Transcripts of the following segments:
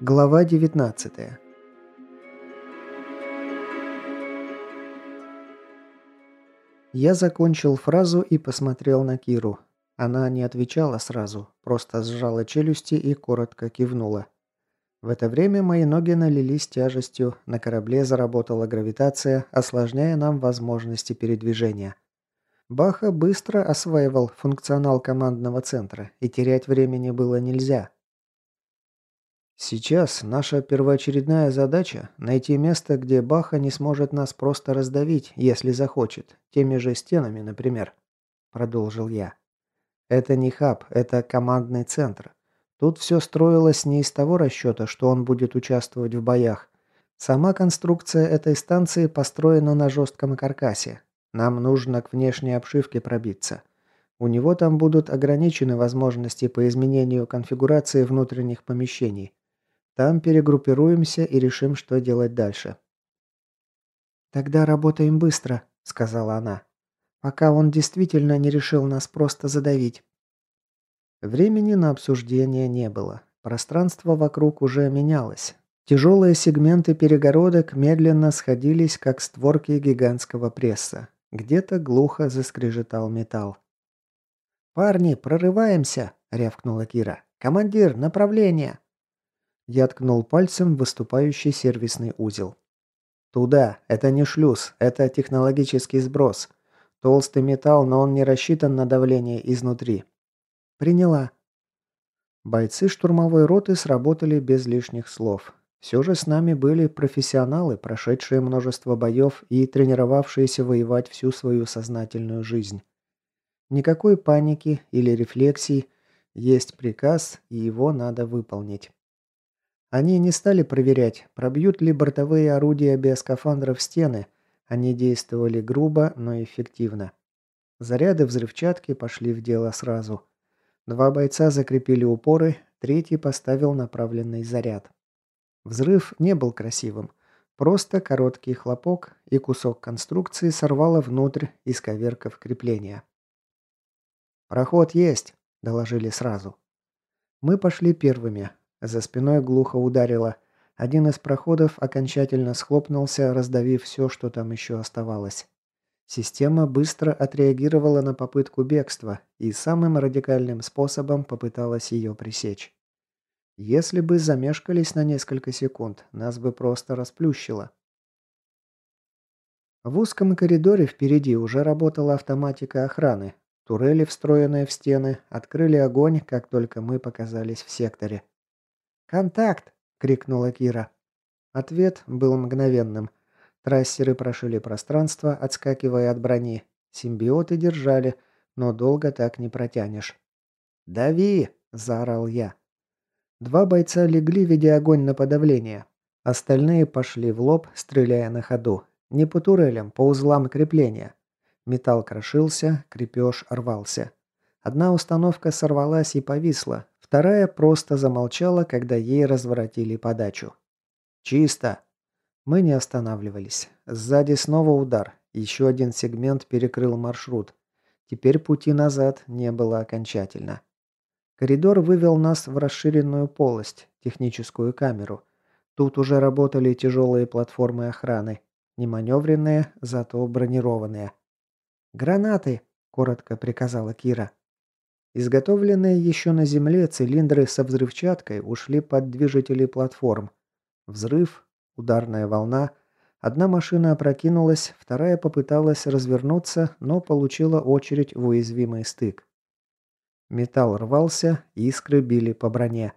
Глава 19 Я закончил фразу и посмотрел на Киру. Она не отвечала сразу, просто сжала челюсти и коротко кивнула. В это время мои ноги налились тяжестью, на корабле заработала гравитация, осложняя нам возможности передвижения. Баха быстро осваивал функционал командного центра, и терять времени было нельзя. Сейчас наша первоочередная задача – найти место, где Баха не сможет нас просто раздавить, если захочет, теми же стенами, например, продолжил я. Это не хаб, это командный центр. Тут все строилось не из того расчета, что он будет участвовать в боях. Сама конструкция этой станции построена на жестком каркасе. Нам нужно к внешней обшивке пробиться. У него там будут ограничены возможности по изменению конфигурации внутренних помещений. Там перегруппируемся и решим, что делать дальше. «Тогда работаем быстро», — сказала она. «Пока он действительно не решил нас просто задавить». Времени на обсуждение не было. Пространство вокруг уже менялось. Тяжелые сегменты перегородок медленно сходились, как створки гигантского пресса. Где-то глухо заскрежетал металл. «Парни, прорываемся!» — рявкнула Кира. «Командир, направление!» Я ткнул пальцем в выступающий сервисный узел. «Туда. Это не шлюз. Это технологический сброс. Толстый металл, но он не рассчитан на давление изнутри. «Приняла». Бойцы штурмовой роты сработали без лишних слов. Все же с нами были профессионалы, прошедшие множество боев и тренировавшиеся воевать всю свою сознательную жизнь. Никакой паники или рефлексий, есть приказ, и его надо выполнить. Они не стали проверять, пробьют ли бортовые орудия биоскафандров стены. Они действовали грубо, но эффективно. Заряды взрывчатки пошли в дело сразу. Два бойца закрепили упоры, третий поставил направленный заряд. Взрыв не был красивым. Просто короткий хлопок, и кусок конструкции сорвало внутрь, исковеркав крепления. «Проход есть», – доложили сразу. Мы пошли первыми. За спиной глухо ударило. Один из проходов окончательно схлопнулся, раздавив все, что там еще оставалось. Система быстро отреагировала на попытку бегства и самым радикальным способом попыталась ее пресечь. Если бы замешкались на несколько секунд, нас бы просто расплющило. В узком коридоре впереди уже работала автоматика охраны. Турели, встроенные в стены, открыли огонь, как только мы показались в секторе. «Контакт!» — крикнула Кира. Ответ был мгновенным – Трассеры прошили пространство, отскакивая от брони. Симбиоты держали, но долго так не протянешь. «Дави!» – заорал я. Два бойца легли, ведя огонь на подавление. Остальные пошли в лоб, стреляя на ходу. Не по турелям, по узлам крепления. Металл крошился, крепеж рвался. Одна установка сорвалась и повисла, вторая просто замолчала, когда ей разворотили подачу. «Чисто!» Мы не останавливались. Сзади снова удар. Еще один сегмент перекрыл маршрут. Теперь пути назад не было окончательно. Коридор вывел нас в расширенную полость, техническую камеру. Тут уже работали тяжелые платформы охраны. Не маневренные, зато бронированные. «Гранаты!» – коротко приказала Кира. Изготовленные еще на земле цилиндры со взрывчаткой ушли под движители платформ. Взрыв, Ударная волна. Одна машина опрокинулась, вторая попыталась развернуться, но получила очередь в уязвимый стык. Металл рвался, искры били по броне.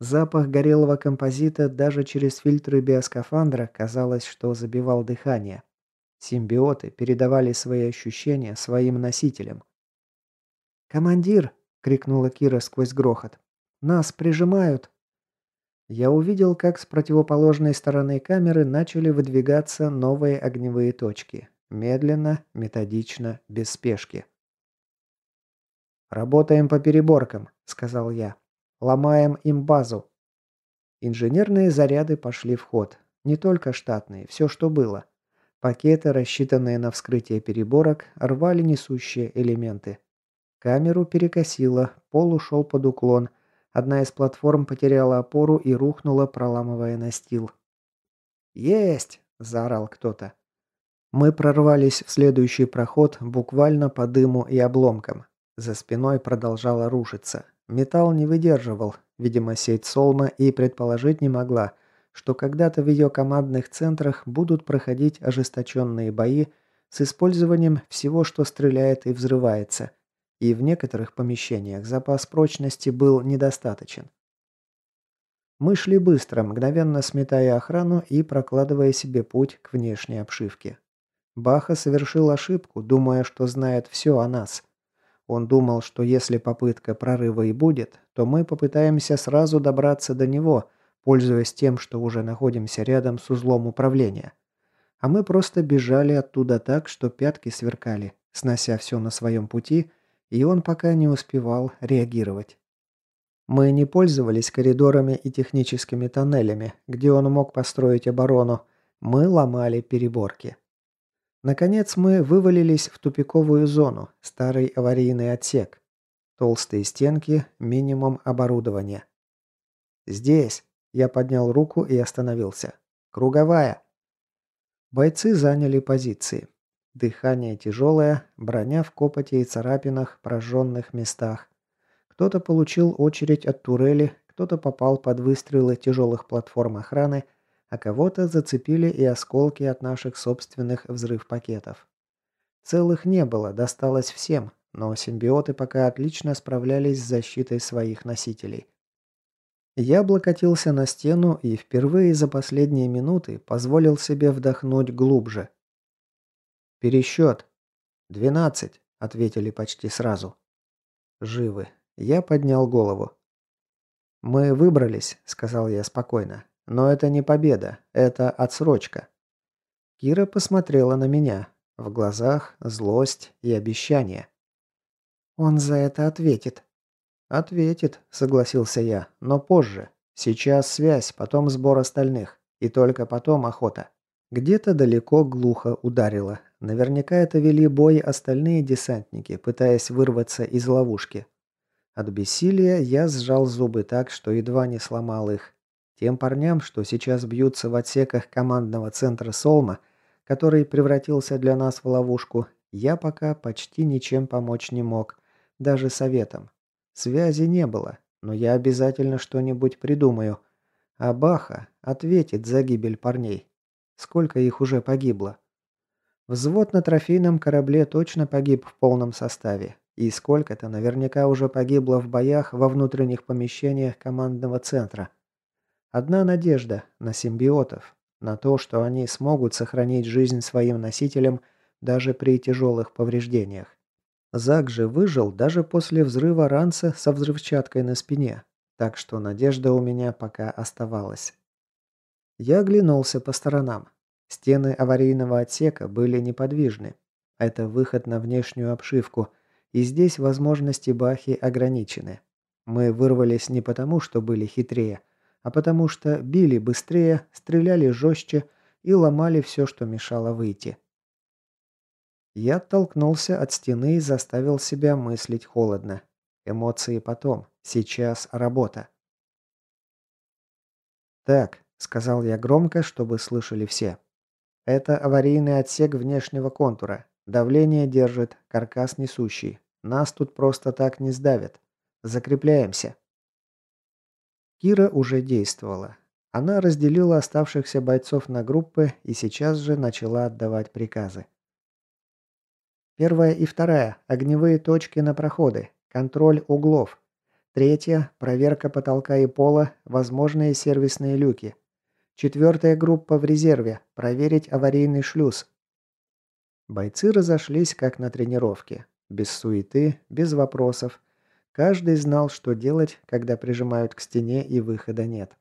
Запах горелого композита даже через фильтры биоскафандра казалось, что забивал дыхание. Симбиоты передавали свои ощущения своим носителям. «Командир!» — крикнула Кира сквозь грохот. «Нас прижимают!» Я увидел, как с противоположной стороны камеры начали выдвигаться новые огневые точки. Медленно, методично, без спешки. «Работаем по переборкам», — сказал я. «Ломаем им базу». Инженерные заряды пошли в ход. Не только штатные, все, что было. Пакеты, рассчитанные на вскрытие переборок, рвали несущие элементы. Камеру перекосило, пол ушел под уклон. Одна из платформ потеряла опору и рухнула, проламывая настил. «Есть!» – заорал кто-то. Мы прорвались в следующий проход буквально по дыму и обломкам. За спиной продолжало рушиться. Металл не выдерживал, видимо, сеть Солма и предположить не могла, что когда-то в ее командных центрах будут проходить ожесточенные бои с использованием всего, что стреляет и взрывается, и в некоторых помещениях запас прочности был недостаточен. Мы шли быстро, мгновенно сметая охрану и прокладывая себе путь к внешней обшивке. Баха совершил ошибку, думая, что знает все о нас. Он думал, что если попытка прорыва и будет, то мы попытаемся сразу добраться до него, пользуясь тем, что уже находимся рядом с узлом управления. А мы просто бежали оттуда так, что пятки сверкали, снося все на своем пути, и он пока не успевал реагировать. Мы не пользовались коридорами и техническими тоннелями, где он мог построить оборону, мы ломали переборки. Наконец мы вывалились в тупиковую зону, старый аварийный отсек. Толстые стенки, минимум оборудования. «Здесь!» – я поднял руку и остановился. «Круговая!» Бойцы заняли позиции. Дыхание тяжелое, броня в копоти и царапинах, прожженных местах. Кто-то получил очередь от турели, кто-то попал под выстрелы тяжелых платформ охраны – а кого-то зацепили и осколки от наших собственных взрыв-пакетов. Целых не было, досталось всем, но симбиоты пока отлично справлялись с защитой своих носителей. Я облокотился на стену и впервые за последние минуты позволил себе вдохнуть глубже. «Пересчет!» «Двенадцать!» — ответили почти сразу. «Живы!» Я поднял голову. «Мы выбрались», — сказал я спокойно. Но это не победа, это отсрочка. Кира посмотрела на меня. В глазах злость и обещание. «Он за это ответит». «Ответит», — согласился я, — «но позже. Сейчас связь, потом сбор остальных. И только потом охота». Где-то далеко глухо ударило. Наверняка это вели бой остальные десантники, пытаясь вырваться из ловушки. От бессилия я сжал зубы так, что едва не сломал их, тем парням, что сейчас бьются в отсеках командного центра Солма, который превратился для нас в ловушку, я пока почти ничем помочь не мог, даже советом. Связи не было, но я обязательно что-нибудь придумаю. А Баха ответит за гибель парней. Сколько их уже погибло? Взвод на трофейном корабле точно погиб в полном составе. И сколько-то наверняка уже погибло в боях во внутренних помещениях командного центра. Одна надежда на симбиотов, на то, что они смогут сохранить жизнь своим носителям даже при тяжелых повреждениях. Зак же выжил даже после взрыва ранца со взрывчаткой на спине, так что надежда у меня пока оставалась. Я оглянулся по сторонам. Стены аварийного отсека были неподвижны. Это выход на внешнюю обшивку, и здесь возможности Бахи ограничены. Мы вырвались не потому, что были хитрее, а потому что били быстрее, стреляли жестче и ломали все, что мешало выйти. Я оттолкнулся от стены и заставил себя мыслить холодно. Эмоции потом, сейчас работа. «Так», — сказал я громко, чтобы слышали все. «Это аварийный отсек внешнего контура. Давление держит, каркас несущий. Нас тут просто так не сдавят. Закрепляемся». Кира уже действовала. Она разделила оставшихся бойцов на группы и сейчас же начала отдавать приказы. Первая и вторая – огневые точки на проходы, контроль углов. Третья – проверка потолка и пола, возможные сервисные люки. Четвертая группа в резерве – проверить аварийный шлюз. Бойцы разошлись как на тренировке. Без суеты, без вопросов. Каждый знал, что делать, когда прижимают к стене и выхода нет.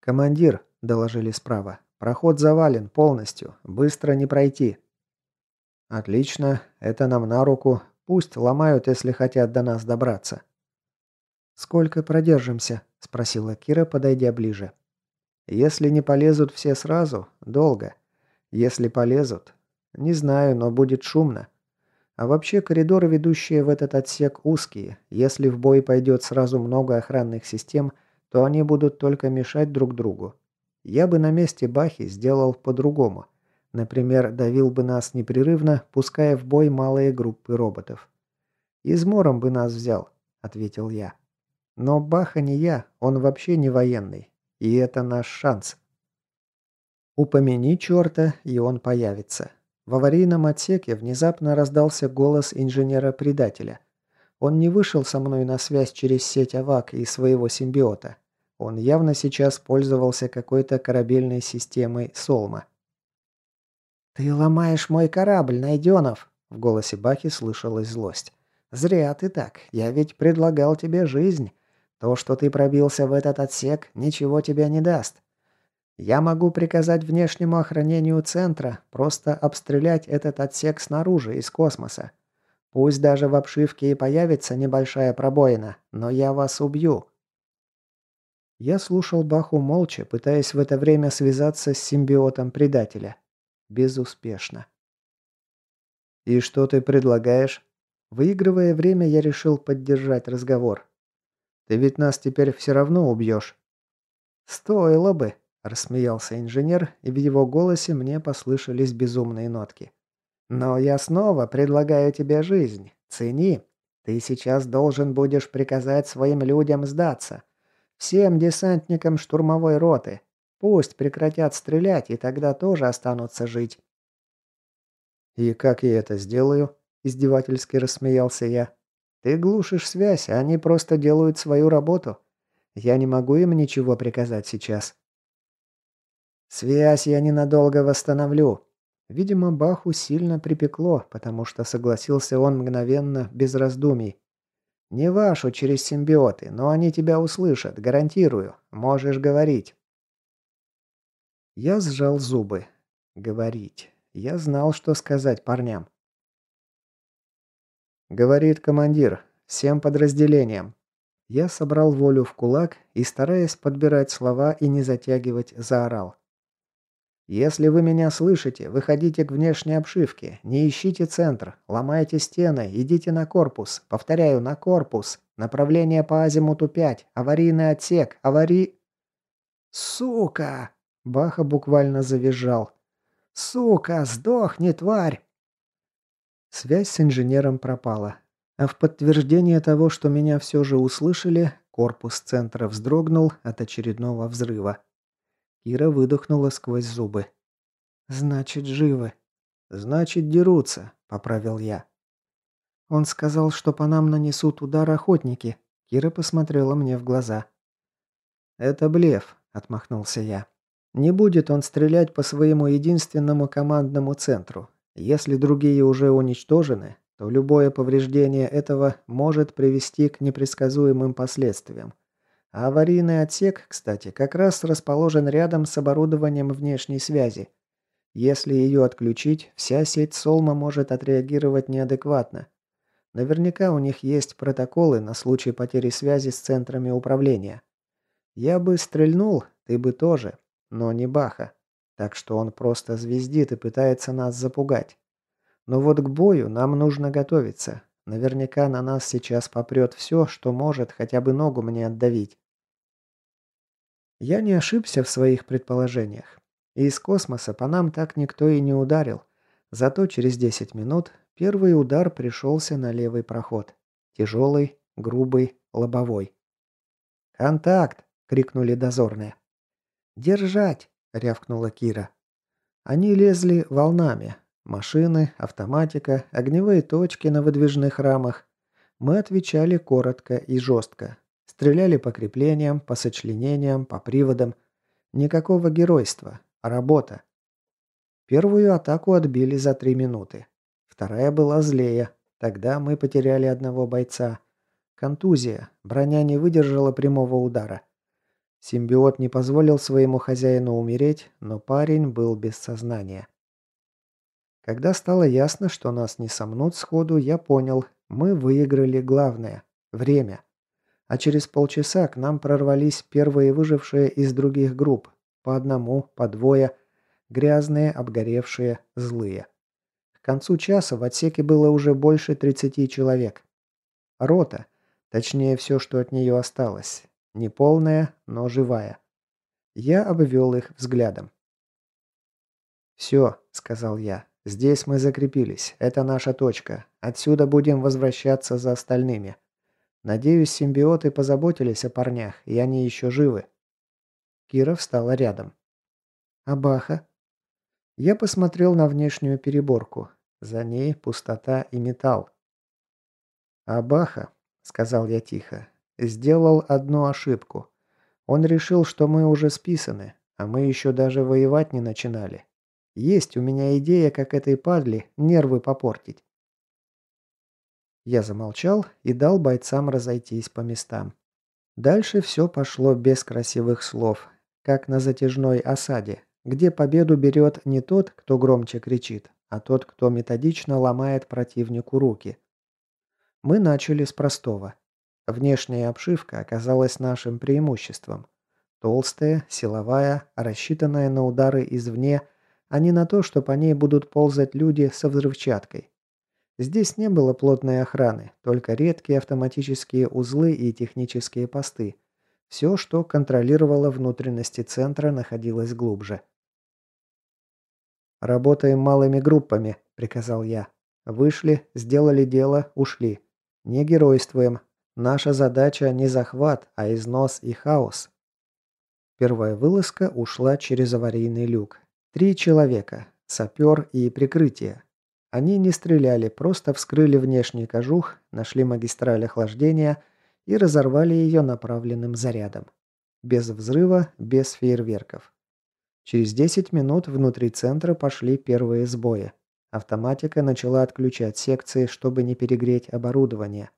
«Командир», – доложили справа, – «проход завален полностью. Быстро не пройти». «Отлично. Это нам на руку. Пусть ломают, если хотят до нас добраться». «Сколько продержимся?» – спросила Кира, подойдя ближе. «Если не полезут все сразу, долго. Если полезут? Не знаю, но будет шумно. А вообще коридоры, ведущие в этот отсек, узкие. Если в бой пойдет сразу много охранных систем, то они будут только мешать друг другу. Я бы на месте Бахи сделал по-другому. Например, давил бы нас непрерывно, пуская в бой малые группы роботов. «Измором бы нас взял», — ответил я. «Но Баха не я, он вообще не военный. И это наш шанс». Упомяни черта, и он появится. В аварийном отсеке внезапно раздался голос инженера-предателя. Он не вышел со мной на связь через сеть АВАК и своего симбиота. Он явно сейчас пользовался какой-то корабельной системой Солма. «Ты ломаешь мой корабль, Найденов!» В голосе Бахи слышалась злость. «Зря ты так. Я ведь предлагал тебе жизнь. То, что ты пробился в этот отсек, ничего тебе не даст. Я могу приказать внешнему охранению центра просто обстрелять этот отсек снаружи, из космоса. Пусть даже в обшивке и появится небольшая пробоина, но я вас убью». Я слушал Баху молча, пытаясь в это время связаться с симбиотом предателя. Безуспешно. «И что ты предлагаешь?» Выигрывая время, я решил поддержать разговор. «Ты ведь нас теперь все равно убьешь». «Стоило бы», Рассмеялся инженер, и в его голосе мне послышались безумные нотки. «Но я снова предлагаю тебе жизнь. Цени. Ты сейчас должен будешь приказать своим людям сдаться. Всем десантникам штурмовой роты. Пусть прекратят стрелять, и тогда тоже останутся жить». «И как я это сделаю?» – издевательски рассмеялся я. «Ты глушишь связь, а они просто делают свою работу. Я не могу им ничего приказать сейчас». «Связь я ненадолго восстановлю». Видимо, Баху сильно припекло, потому что согласился он мгновенно, без раздумий. «Не вашу через симбиоты, но они тебя услышат, гарантирую. Можешь говорить». Я сжал зубы. Говорить. Я знал, что сказать парням. Говорит командир. Всем подразделениям. Я собрал волю в кулак и, стараясь подбирать слова и не затягивать, заорал. Если вы меня слышите, выходите к внешней обшивке, не ищите центр, ломайте стены, идите на корпус. Повторяю, на корпус. Направление по азимуту 5, аварийный отсек, авари... Сука! Баха буквально завизжал. Сука, сдохни, тварь! Связь с инженером пропала. А в подтверждение того, что меня все же услышали, корпус центра вздрогнул от очередного взрыва. Ира выдохнула сквозь зубы. «Значит, живы». «Значит, дерутся», — поправил я. Он сказал, что по нам нанесут удар охотники. Кира посмотрела мне в глаза. «Это блеф», — отмахнулся я. «Не будет он стрелять по своему единственному командному центру. Если другие уже уничтожены, то любое повреждение этого может привести к непредсказуемым последствиям. А аварийный отсек, кстати, как раз расположен рядом с оборудованием внешней связи. Если ее отключить, вся сеть Солма может отреагировать неадекватно. Наверняка у них есть протоколы на случай потери связи с центрами управления. Я бы стрельнул, ты бы тоже, но не Баха. Так что он просто звездит и пытается нас запугать. Но вот к бою нам нужно готовиться. Наверняка на нас сейчас попрет все, что может хотя бы ногу мне отдавить. Я не ошибся в своих предположениях. И из космоса по нам так никто и не ударил. Зато через 10 минут первый удар пришелся на левый проход. Тяжелый, грубый, лобовой. «Контакт!» — крикнули дозорные. «Держать!» — рявкнула Кира. Они лезли волнами, Машины, автоматика, огневые точки на выдвижных рамах. Мы отвечали коротко и жестко. Стреляли по креплениям, по сочленениям, по приводам. Никакого геройства. Работа. Первую атаку отбили за три минуты. Вторая была злее. Тогда мы потеряли одного бойца. Контузия. Броня не выдержала прямого удара. Симбиот не позволил своему хозяину умереть, но парень был без сознания. Когда стало ясно, что нас не сомнут сходу, я понял, мы выиграли главное – время. А через полчаса к нам прорвались первые выжившие из других групп. По одному, по двое. Грязные, обгоревшие, злые. К концу часа в отсеке было уже больше 30 человек. Рота. Точнее, все, что от нее осталось. Неполная, но живая. Я обвел их взглядом. «Все», — сказал я. «Здесь мы закрепились. Это наша точка. Отсюда будем возвращаться за остальными. Надеюсь, симбиоты позаботились о парнях, и они еще живы». Кира встала рядом. «Абаха?» Я посмотрел на внешнюю переборку. За ней пустота и металл. «Абаха», — сказал я тихо, — «сделал одну ошибку. Он решил, что мы уже списаны, а мы еще даже воевать не начинали. Есть у меня идея, как этой падли нервы попортить. Я замолчал и дал бойцам разойтись по местам. Дальше все пошло без красивых слов, как на затяжной осаде, где победу берет не тот, кто громче кричит, а тот, кто методично ломает противнику руки. Мы начали с простого. Внешняя обшивка оказалась нашим преимуществом. Толстая, силовая, рассчитанная на удары извне – а не на то, что по ней будут ползать люди со взрывчаткой. Здесь не было плотной охраны, только редкие автоматические узлы и технические посты. Все, что контролировало внутренности центра, находилось глубже. «Работаем малыми группами», – приказал я. «Вышли, сделали дело, ушли. Не геройствуем. Наша задача не захват, а износ и хаос». Первая вылазка ушла через аварийный люк. Три человека. Сапер и прикрытие. Они не стреляли, просто вскрыли внешний кожух, нашли магистраль охлаждения и разорвали ее направленным зарядом. Без взрыва, без фейерверков. Через 10 минут внутри центра пошли первые сбои. Автоматика начала отключать секции, чтобы не перегреть оборудование.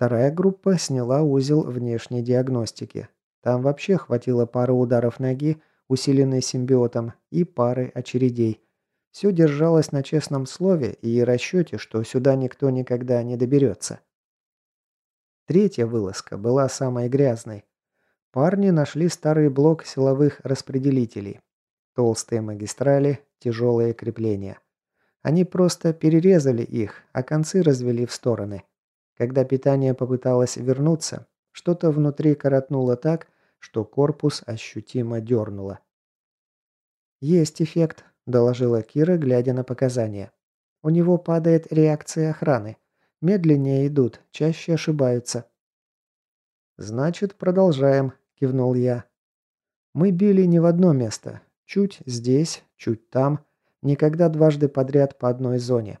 Вторая группа сняла узел внешней диагностики. Там вообще хватило пары ударов ноги, усиленной симбиотом, и пары очередей. Все держалось на честном слове и расчете, что сюда никто никогда не доберется. Третья вылазка была самой грязной. Парни нашли старый блок силовых распределителей. Толстые магистрали, тяжелые крепления. Они просто перерезали их, а концы развели в стороны. Когда питание попыталось вернуться, что-то внутри коротнуло так, что корпус ощутимо дернуло. «Есть эффект», – доложила Кира, глядя на показания. «У него падает реакция охраны. Медленнее идут, чаще ошибаются». «Значит, продолжаем», – кивнул я. «Мы били не в одно место. Чуть здесь, чуть там. Никогда дважды подряд по одной зоне.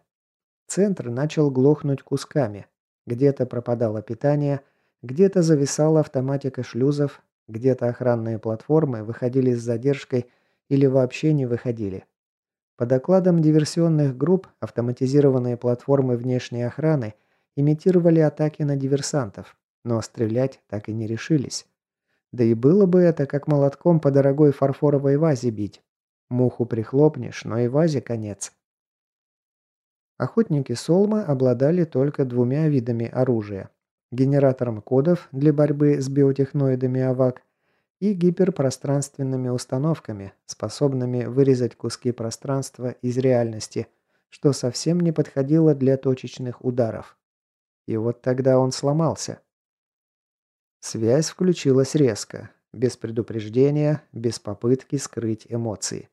Центр начал глохнуть кусками. Где-то пропадало питание, где-то зависала автоматика шлюзов, где-то охранные платформы выходили с задержкой или вообще не выходили. По докладам диверсионных групп, автоматизированные платформы внешней охраны имитировали атаки на диверсантов, но стрелять так и не решились. Да и было бы это как молотком по дорогой фарфоровой вазе бить. Муху прихлопнешь, но и вазе конец. Охотники Солма обладали только двумя видами оружия генератором кодов для борьбы с биотехноидами АВАК и гиперпространственными установками, способными вырезать куски пространства из реальности, что совсем не подходило для точечных ударов. И вот тогда он сломался. Связь включилась резко, без предупреждения, без попытки скрыть эмоции.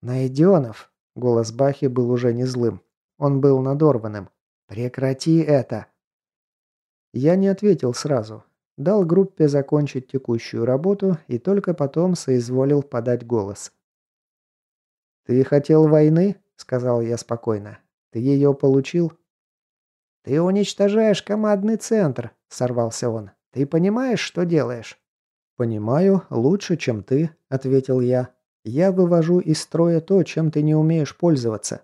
«Найденов!» – голос Бахи был уже не злым. Он был надорванным. «Прекрати это!» Я не ответил сразу. Дал группе закончить текущую работу и только потом соизволил подать голос. «Ты хотел войны?» – сказал я спокойно. «Ты ее получил?» «Ты уничтожаешь командный центр», – сорвался он. «Ты понимаешь, что делаешь?» «Понимаю, лучше, чем ты», – ответил я. «Я вывожу из строя то, чем ты не умеешь пользоваться».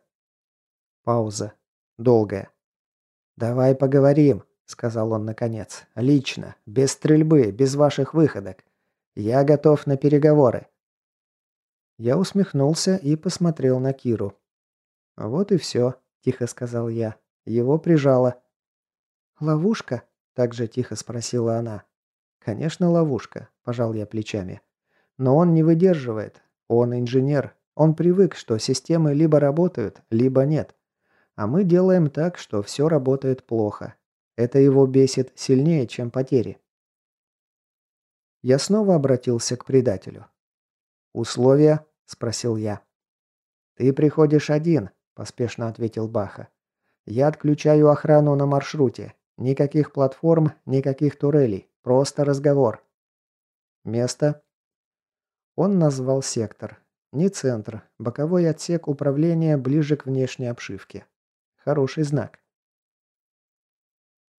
Пауза. Долгая. «Давай поговорим», — сказал он наконец. «Лично, без стрельбы, без ваших выходок. Я готов на переговоры». Я усмехнулся и посмотрел на Киру. «Вот и все», — тихо сказал я. Его прижало. «Ловушка?» — также тихо спросила она. «Конечно, ловушка», — пожал я плечами. «Но он не выдерживает. Он инженер. Он привык, что системы либо работают, либо нет. А мы делаем так, что все работает плохо. Это его бесит сильнее, чем потери. Я снова обратился к предателю. «Условия?» – спросил я. «Ты приходишь один», – поспешно ответил Баха. «Я отключаю охрану на маршруте. Никаких платформ, никаких турелей. Просто разговор». «Место?» Он назвал сектор. Не центр, боковой отсек управления ближе к внешней обшивке. Хороший знак.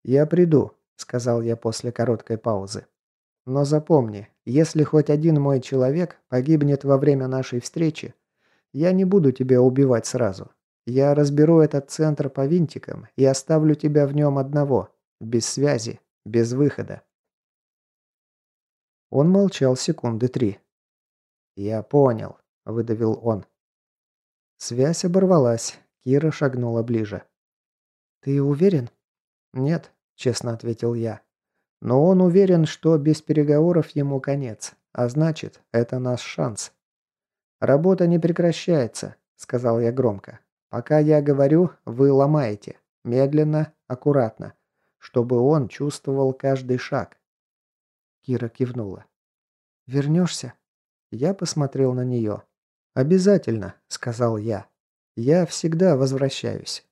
«Я приду», — сказал я после короткой паузы. «Но запомни, если хоть один мой человек погибнет во время нашей встречи, я не буду тебя убивать сразу. Я разберу этот центр по винтикам и оставлю тебя в нем одного, без связи, без выхода». Он молчал секунды три. «Я понял», – выдавил он. Связь оборвалась. Кира шагнула ближе. «Ты уверен?» «Нет», – честно ответил я. «Но он уверен, что без переговоров ему конец. А значит, это наш шанс». «Работа не прекращается», – сказал я громко. «Пока я говорю, вы ломаете. Медленно, аккуратно. Чтобы он чувствовал каждый шаг». Кира кивнула. «Вернешься?» Я посмотрел на нее. «Обязательно», — сказал я. «Я всегда возвращаюсь.